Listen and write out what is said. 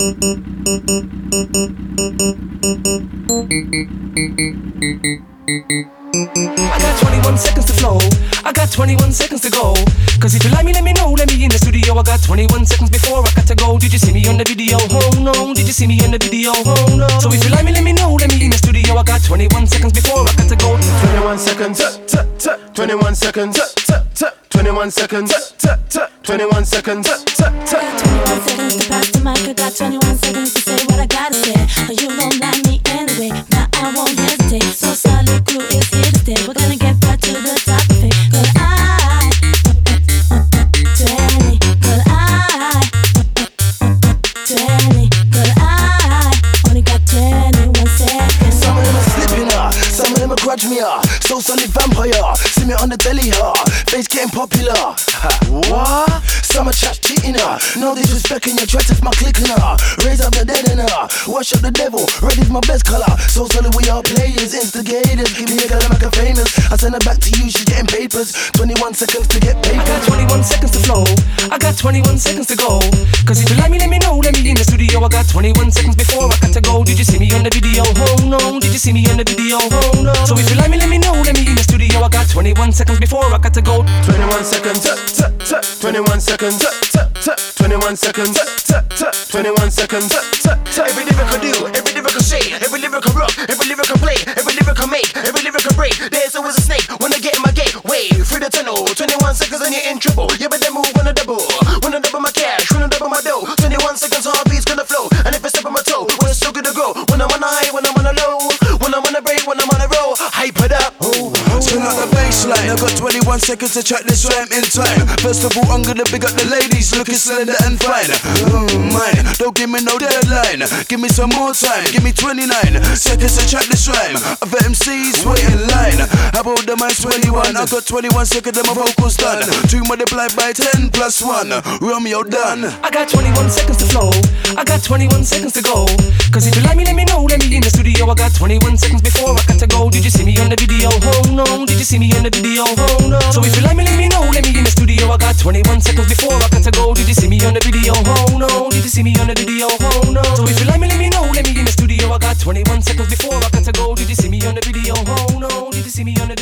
I got 21 seconds to flow. I got 21 seconds to go. Cause if you like me, let me know. Let me in the studio. I got 21 seconds before I got to go. Did you see me on the video? Oh no. Did you see me on the video? Oh no. So if you like me, let me know. Let me in the studio. I got 21 seconds before I. 21 seconds. 21 seconds. 21 seconds. 21 seconds. 21 seconds to pass the mic. I got 21 seconds me. So solid vampire. See me on the telly, ah. Face getting popular. What? Some are chat cheating, ah. No disrespect in your try to my clicking, ah. Raise up the dead and ah. Wash up the devil. Red is my best color. So solid we are players, instigators. Give me a girl, make her famous. I send her back to you, she's getting papers. 21 seconds to get I got 21 seconds to flow. I got 21 seconds to go. Cause if you like me, let me know. Let me in the studio. I got 21 seconds before I got to go. Did you see me on the video? Oh no. Did you see me on the video? Oh no. So if you I got 21 seconds before I got to go. 21 seconds. Uh, uh, uh, 21 seconds. 21 seconds. 21 seconds. Every lyric I do, every lyric I say, every lyric I rock, every lyric baseline. I got 21 seconds to track this rhyme in time. First of all, I'm gonna big up the ladies looking slender and fine. Mm, mine, don't give me no deadline. Give me some more time. Give me 29 seconds to track this rhyme. Other MCs wait in line. How about the mine's 21? I got 21 seconds and my vocals done. Two multiplied by 10 plus 1. Romeo done. I got 21 seconds to flow. I got 21 seconds to go. Cause if you like me, let me know. Let me in the studio. I got 21 seconds before I got to go. Did you see me on the video? Oh no. You see me on the video? Oh no. So if you like me, let me know. Let me in the studio. I got 21 seconds before I got to go. Did you see me on the video? Oh no. Did you see me on the video? Oh no. So if you like me, let me know. Let me in the studio. I got 21 seconds before I got to go. Did you see me on the video? Oh no. Did you see me on the